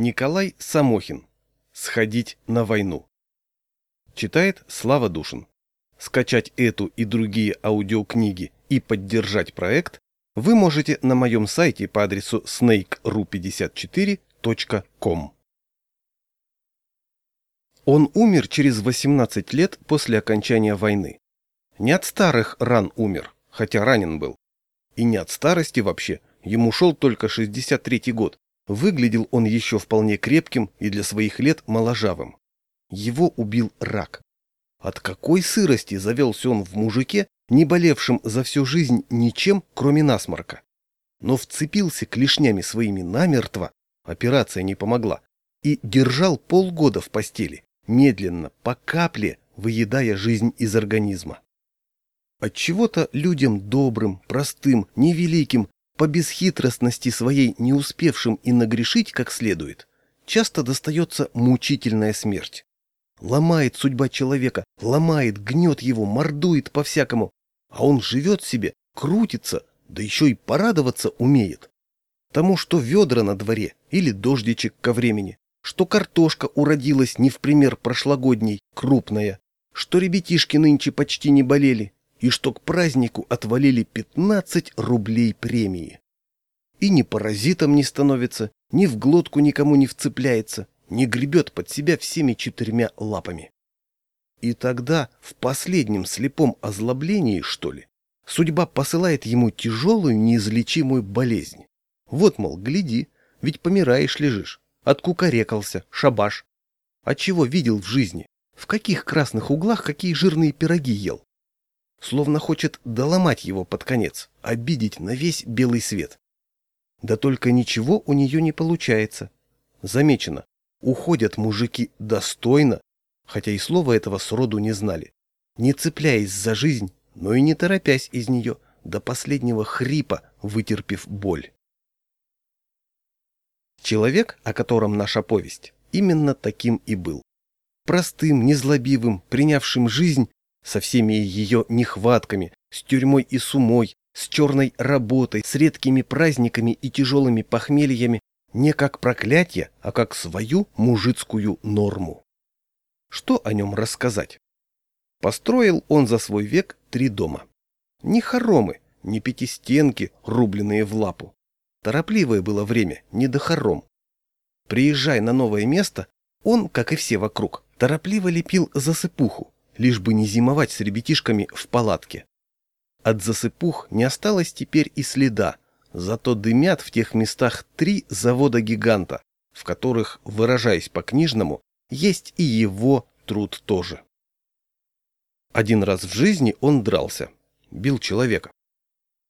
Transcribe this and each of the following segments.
Николай Самохин. Сходить на войну. Читает Слава Душин. Скачать эту и другие аудиокниги и поддержать проект вы можете на моем сайте по адресу snake.ru54.com. Он умер через 18 лет после окончания войны. Не от старых ран умер, хотя ранен был. И не от старости вообще, ему шел только 63-й год. Выглядел он еще вполне крепким и для своих лет моложавым. Его убил рак. От какой сырости завелся он в мужике, не болевшим за всю жизнь ничем, кроме насморка? Но вцепился клешнями своими намертво, операция не помогла, и держал полгода в постели, медленно, по капле, выедая жизнь из организма. Отчего-то людям добрым, простым, невеликим, по бесхитростности своей не успевшим и нагрешить как следует, часто достается мучительная смерть. Ломает судьба человека, ломает, гнет его, мордует по-всякому, а он живет себе, крутится, да еще и порадоваться умеет. Тому, что ведра на дворе или дождичек ко времени, что картошка уродилась не в пример прошлогодней, крупная, что ребятишки нынче почти не болели, и что к празднику отвалили 15 рублей премии. И ни паразитом не становится, ни в глотку никому не вцепляется, не гребет под себя всеми четырьмя лапами. И тогда, в последнем слепом озлоблении, что ли, судьба посылает ему тяжелую неизлечимую болезнь. Вот, мол, гляди, ведь помираешь лежишь, откукарекался, шабаш. А чего видел в жизни? В каких красных углах какие жирные пироги ел? Словно хочет доломать его под конец, обидеть на весь белый свет. Да только ничего у нее не получается. Замечено, уходят мужики достойно, хотя и слова этого сроду не знали, не цепляясь за жизнь, но и не торопясь из нее, до последнего хрипа вытерпев боль. Человек, о котором наша повесть, именно таким и был. Простым, незлобивым, принявшим жизнь со всеми ее нехватками, с тюрьмой и сумой, с черной работой, с редкими праздниками и тяжелыми похмельями, не как проклятие, а как свою мужицкую норму. Что о нем рассказать? Построил он за свой век три дома. Не хоромы, не пятистенки, рубленные в лапу. Торопливое было время, не до хором. Приезжая на новое место, он, как и все вокруг, торопливо лепил засыпуху, лишь бы не зимовать с ребятишками в палатке. От засыпух не осталось теперь и следа, зато дымят в тех местах три завода-гиганта, в которых, выражаясь по-книжному, есть и его труд тоже. Один раз в жизни он дрался, бил человека.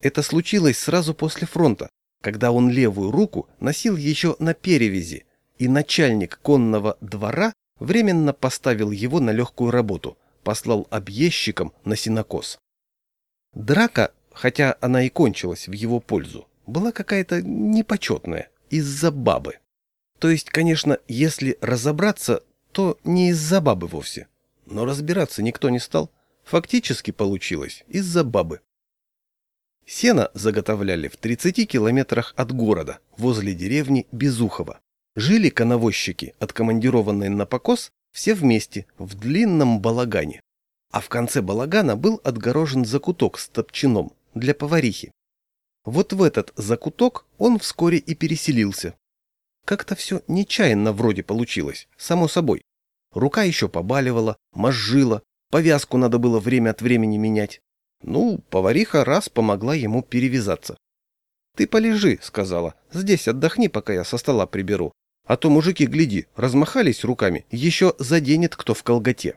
Это случилось сразу после фронта, когда он левую руку носил еще на перевязи, и начальник конного двора временно поставил его на легкую работу, послал объездчикам на синокос. Драка, хотя она и кончилась в его пользу, была какая-то непочетная, из-за бабы. То есть, конечно, если разобраться, то не из-за бабы вовсе. Но разбираться никто не стал. Фактически получилось из-за бабы. Сено заготовляли в 30 километрах от города, возле деревни Безухово. Жили коновозчики, откомандированные на покос, все вместе, в длинном балагане. А в конце балагана был отгорожен закуток с топчаном для поварихи. Вот в этот закуток он вскоре и переселился. Как-то все нечаянно вроде получилось, само собой. Рука еще побаливала, мозжила, повязку надо было время от времени менять. Ну, повариха раз помогла ему перевязаться. «Ты полежи», — сказала, — «здесь отдохни, пока я со стола приберу. А то мужики, гляди, размахались руками, еще заденет кто в колготе.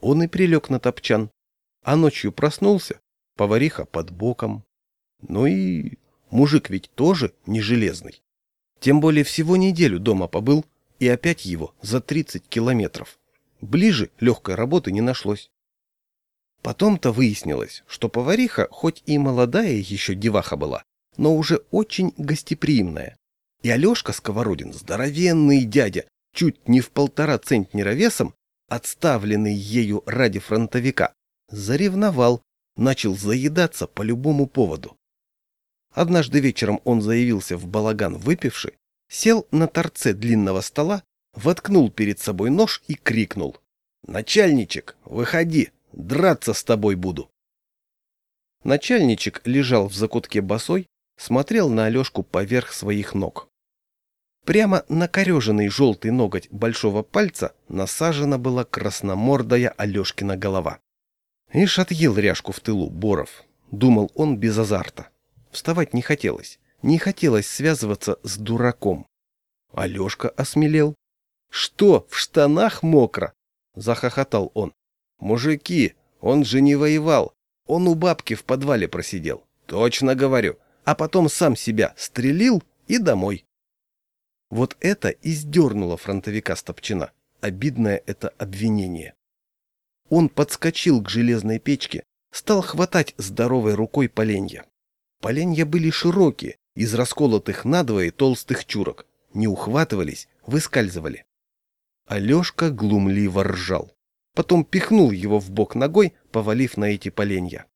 Он и прилег на топчан. А ночью проснулся, повариха под боком. Ну и мужик ведь тоже не железный. Тем более всего неделю дома побыл, и опять его за 30 километров. Ближе легкой работы не нашлось. Потом-то выяснилось, что повариха, хоть и молодая еще деваха была, но уже очень гостеприимная. И Алешка Сковородин, здоровенный дядя, чуть не в полтора центнера весом, отставленный ею ради фронтовика, заревновал, начал заедаться по любому поводу. Однажды вечером он заявился в балаган выпивший, сел на торце длинного стола, воткнул перед собой нож и крикнул. «Начальничек, выходи, драться с тобой буду!» Начальничек лежал в закутке босой, смотрел на Алешку поверх своих ног. Прямо на кореженный желтый ноготь большого пальца насажена была красномордая Алешкина голова. Ишь отъел ряжку в тылу, Боров, думал он без азарта. Вставать не хотелось, не хотелось связываться с дураком. Алешка осмелел. «Что, в штанах мокро?» — захохотал он. «Мужики, он же не воевал, он у бабки в подвале просидел, точно говорю, а потом сам себя стрелил и домой». Вот это и сдернуло фронтовика Стопчина. Обидное это обвинение. Он подскочил к железной печке, стал хватать здоровой рукой поленья. Поленья были широкие, из расколотых надвое толстых чурок. Не ухватывались, выскальзывали. Алешка глумливо ржал. Потом пихнул его в бок ногой, повалив на эти поленья.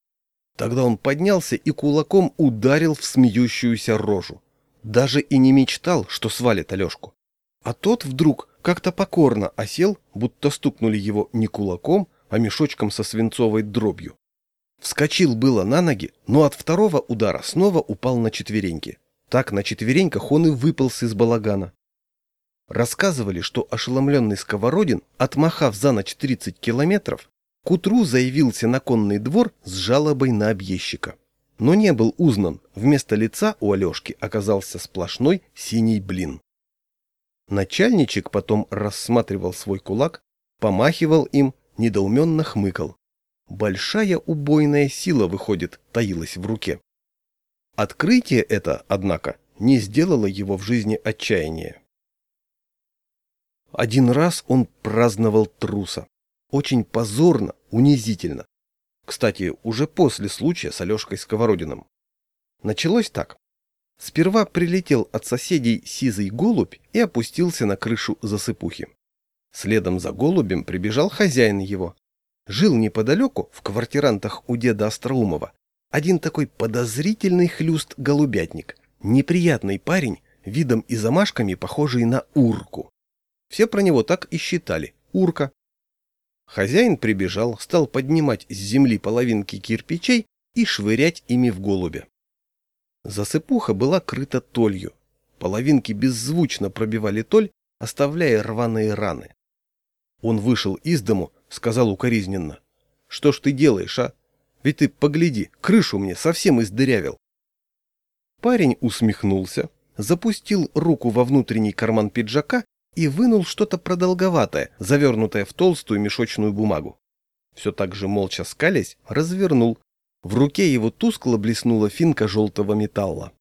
Тогда он поднялся и кулаком ударил в смеющуюся рожу. Даже и не мечтал, что свалит Алешку. А тот вдруг как-то покорно осел, будто стукнули его не кулаком, а мешочком со свинцовой дробью. Вскочил было на ноги, но от второго удара снова упал на четвереньки. Так на четвереньках он и выполз из балагана. Рассказывали, что ошеломленный Сковородин, отмахав за ночь 30 километров, к утру заявился на конный двор с жалобой на объездчика но не был узнан. Вместо лица у Алешки оказался сплошной синий блин. Начальничек потом рассматривал свой кулак, помахивал им, недоуменно хмыкал. Большая убойная сила, выходит, таилась в руке. Открытие это, однако, не сделало его в жизни отчаяния. Один раз он праздновал труса. Очень позорно, унизительно. Кстати, уже после случая с Алешкой Сковородиным. Началось так. Сперва прилетел от соседей сизый голубь и опустился на крышу засыпухи. Следом за голубем прибежал хозяин его. Жил неподалеку, в квартирантах у деда Остроумова, один такой подозрительный хлюст-голубятник, неприятный парень, видом и замашками похожий на урку. Все про него так и считали – урка. Хозяин прибежал, стал поднимать с земли половинки кирпичей и швырять ими в голубя. Засыпуха была крыта толью. Половинки беззвучно пробивали толь, оставляя рваные раны. Он вышел из дому, сказал укоризненно. «Что ж ты делаешь, а? Ведь ты, погляди, крышу мне совсем издырявил». Парень усмехнулся, запустил руку во внутренний карман пиджака и вынул что-то продолговатое, завернутое в толстую мешочную бумагу. Все так же молча скалясь, развернул. В руке его тускло блеснула финка желтого металла.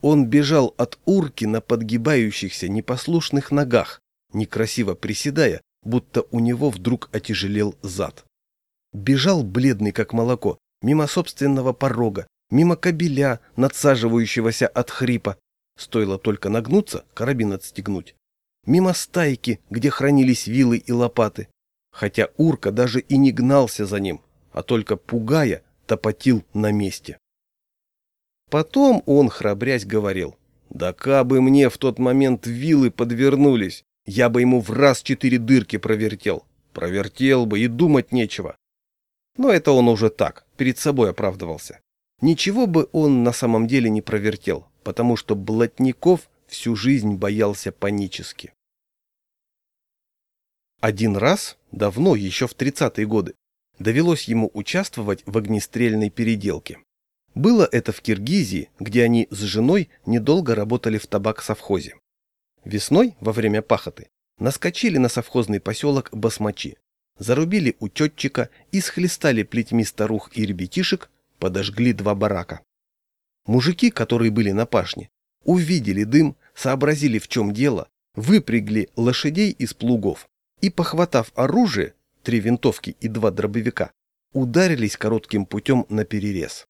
Он бежал от урки на подгибающихся непослушных ногах, некрасиво приседая, будто у него вдруг отяжелел зад. Бежал бледный, как молоко, мимо собственного порога, мимо кабеля, надсаживающегося от хрипа. Стоило только нагнуться, карабин отстегнуть мимо стайки, где хранились вилы и лопаты, хотя урка даже и не гнался за ним, а только пугая, топотил на месте. Потом он, храбрясь, говорил, «Да кабы мне в тот момент вилы подвернулись, я бы ему в раз четыре дырки провертел. Провертел бы, и думать нечего». Но это он уже так, перед собой оправдывался. Ничего бы он на самом деле не провертел, потому что Блатников всю жизнь боялся панически. Один раз, давно, еще в 30-е годы, довелось ему участвовать в огнестрельной переделке. Было это в Киргизии, где они с женой недолго работали в табак-совхозе. Весной, во время пахоты, наскочили на совхозный поселок Басмачи, зарубили учетчика и схлестали плетьми старух и ребятишек, подожгли два барака. Мужики, которые были на пашне, увидели дым, сообразили в чем дело, выпрягли лошадей из плугов и, похватав оружие, три винтовки и два дробовика, ударились коротким путем на перерез.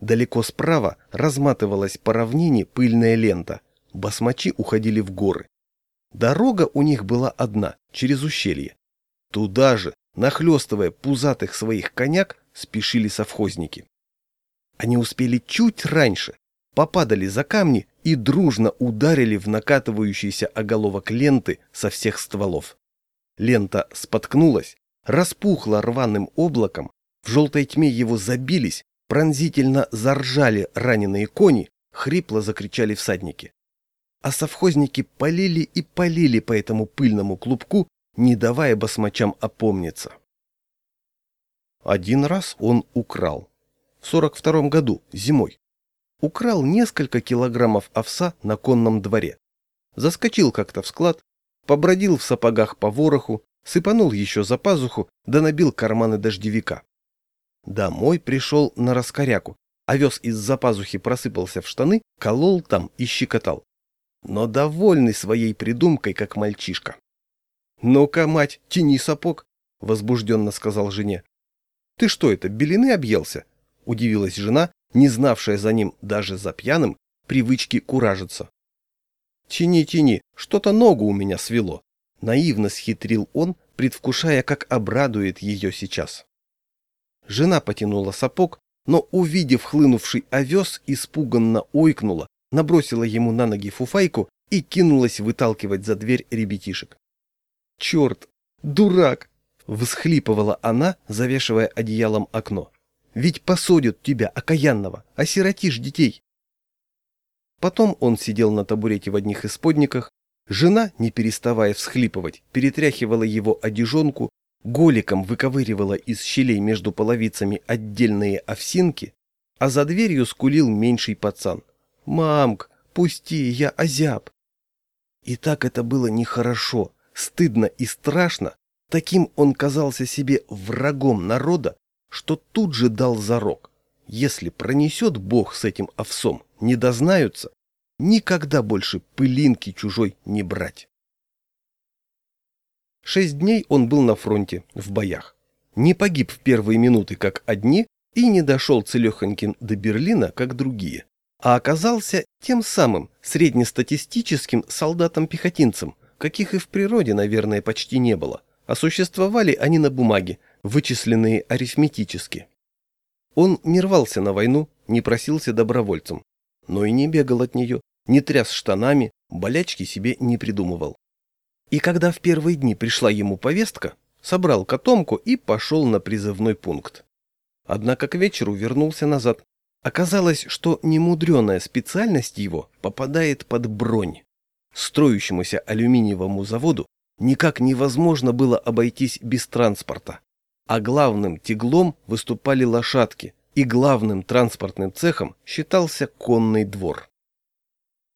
Далеко справа разматывалась по равнине пыльная лента, басмачи уходили в горы. Дорога у них была одна, через ущелье. Туда же, нахлестывая пузатых своих коняк, спешили совхозники. Они успели чуть раньше, попадали за камни и дружно ударили в накатывающийся оголовок ленты со всех стволов. Лента споткнулась, распухла рваным облаком, в желтой тьме его забились, пронзительно заржали раненые кони, хрипло закричали всадники. А совхозники полили и полили по этому пыльному клубку, не давая басмачам опомниться. Один раз он украл. В сорок втором году, зимой. Украл несколько килограммов овса на конном дворе. Заскочил как-то в склад, побродил в сапогах по вороху, сыпанул еще за пазуху, да набил карманы дождевика. Домой пришел на раскоряку, овес из-за пазухи просыпался в штаны, колол там и щекотал. Но довольный своей придумкой, как мальчишка. «Ну-ка, мать, тяни сапог», — возбужденно сказал жене. «Ты что это, белины объелся?» — удивилась жена, не знавшая за ним, даже за пьяным, привычки куражиться. «Тяни, тяни, что-то ногу у меня свело», — наивно схитрил он, предвкушая, как обрадует ее сейчас. Жена потянула сапог, но, увидев хлынувший овес, испуганно ойкнула, набросила ему на ноги фуфайку и кинулась выталкивать за дверь ребятишек. «Черт! Дурак!» — всхлипывала она, завешивая одеялом окно. «Ведь посадят тебя, окаянного, осиротишь детей!» Потом он сидел на табурете в одних исподниках, жена, не переставая всхлипывать, перетряхивала его одежонку, голиком выковыривала из щелей между половицами отдельные овсинки, а за дверью скулил меньший пацан. «Мамк, пусти, я озяб!» И так это было нехорошо, стыдно и страшно, таким он казался себе врагом народа, что тут же дал зарок. Если пронесет Бог с этим овсом, не дознаются, никогда больше пылинки чужой не брать. Шесть дней он был на фронте, в боях. Не погиб в первые минуты, как одни, и не дошел целехоньким до Берлина, как другие, а оказался тем самым среднестатистическим солдатом-пехотинцем, каких и в природе, наверное, почти не было, а существовали они на бумаге, вычисленные арифметически. Он не рвался на войну, не просился добровольцем, но и не бегал от нее, не тряс штанами, болячки себе не придумывал. И когда в первые дни пришла ему повестка, собрал котомку и пошел на призывной пункт. Однако к вечеру вернулся назад. Оказалось, что немудреная специальность его попадает под бронь. Строящемуся алюминиевому заводу никак невозможно было обойтись без транспорта. А главным тяглом выступали лошадки, и главным транспортным цехом считался конный двор.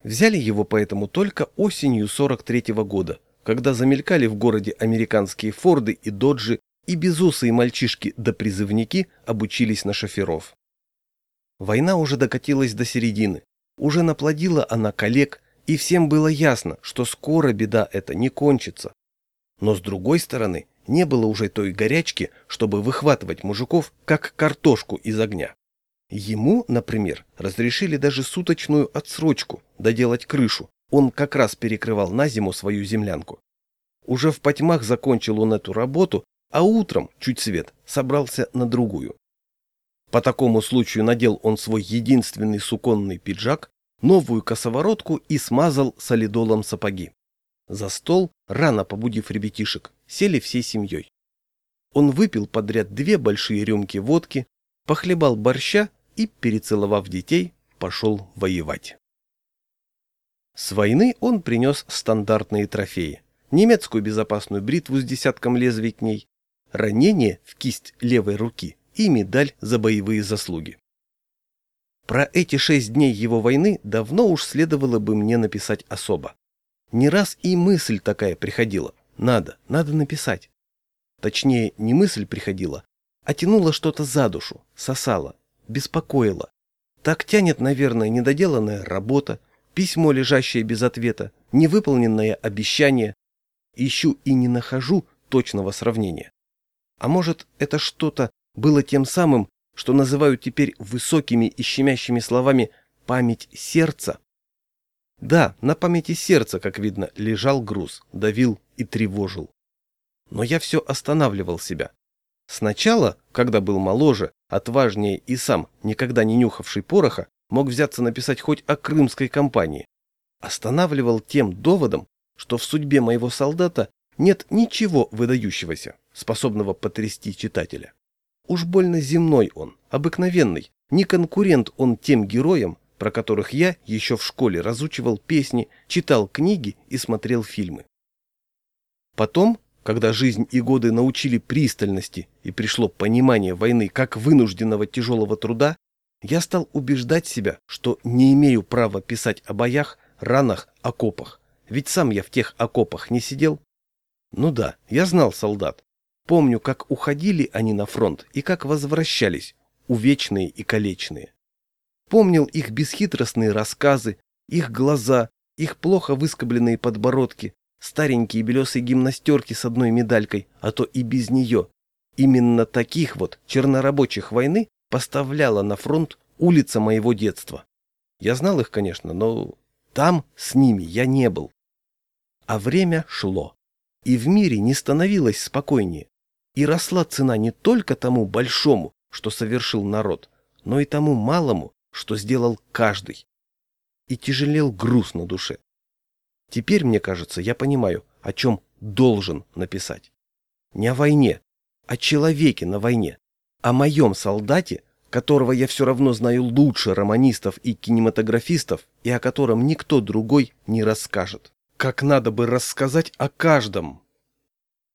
Взяли его поэтому только осенью 43 -го года, когда замелькали в городе американские форды и доджи, и безусые мальчишки да призывники обучились на шоферов. Война уже докатилась до середины, уже наплодила она коллег, и всем было ясно, что скоро беда эта не кончится. Но с другой стороны, не было уже той горячки, чтобы выхватывать мужиков, как картошку из огня. Ему, например, разрешили даже суточную отсрочку, доделать крышу, он как раз перекрывал на зиму свою землянку. Уже в потьмах закончил он эту работу, а утром, чуть свет, собрался на другую. По такому случаю надел он свой единственный суконный пиджак, новую косоворотку и смазал солидолом сапоги. За стол, рано побудив ребятишек, сели всей семьей. Он выпил подряд две большие рюмки водки, похлебал борща и, перецеловав детей, пошел воевать. С войны он принес стандартные трофеи. Немецкую безопасную бритву с десятком лезвий к ней, ранение в кисть левой руки и медаль за боевые заслуги. Про эти шесть дней его войны давно уж следовало бы мне написать особо. Не раз и мысль такая приходила. Надо, надо написать. Точнее, не мысль приходила, а тянула что-то за душу, сосала, беспокоила. Так тянет, наверное, недоделанная работа, письмо, лежащее без ответа, невыполненное обещание. Ищу и не нахожу точного сравнения. А может, это что-то было тем самым, что называют теперь высокими и щемящими словами «память сердца»? Да, на памяти сердца, как видно, лежал груз, давил и тревожил. Но я все останавливал себя. Сначала, когда был моложе, отважнее и сам, никогда не нюхавший пороха, мог взяться написать хоть о крымской кампании. Останавливал тем доводом, что в судьбе моего солдата нет ничего выдающегося, способного потрясти читателя. Уж больно земной он, обыкновенный, не конкурент он тем героям, про которых я еще в школе разучивал песни, читал книги и смотрел фильмы. Потом, когда жизнь и годы научили пристальности и пришло понимание войны как вынужденного тяжелого труда, я стал убеждать себя, что не имею права писать о боях, ранах, окопах. Ведь сам я в тех окопах не сидел. Ну да, я знал солдат. Помню, как уходили они на фронт и как возвращались, увечные и калечные. Помнил их бесхитростные рассказы, их глаза, их плохо выскобленные подбородки, старенькие белесые гимнастерки с одной медалькой, а то и без нее. Именно таких вот чернорабочих войны поставляла на фронт улица моего детства. Я знал их, конечно, но там с ними я не был. А время шло, и в мире не становилось спокойнее, и росла цена не только тому большому, что совершил народ, но и тому малому, что сделал каждый. И тяжелел груз на душе. Теперь, мне кажется, я понимаю, о чем должен написать. Не о войне, о человеке на войне, о моем солдате, которого я все равно знаю лучше романистов и кинематографистов, и о котором никто другой не расскажет. Как надо бы рассказать о каждом,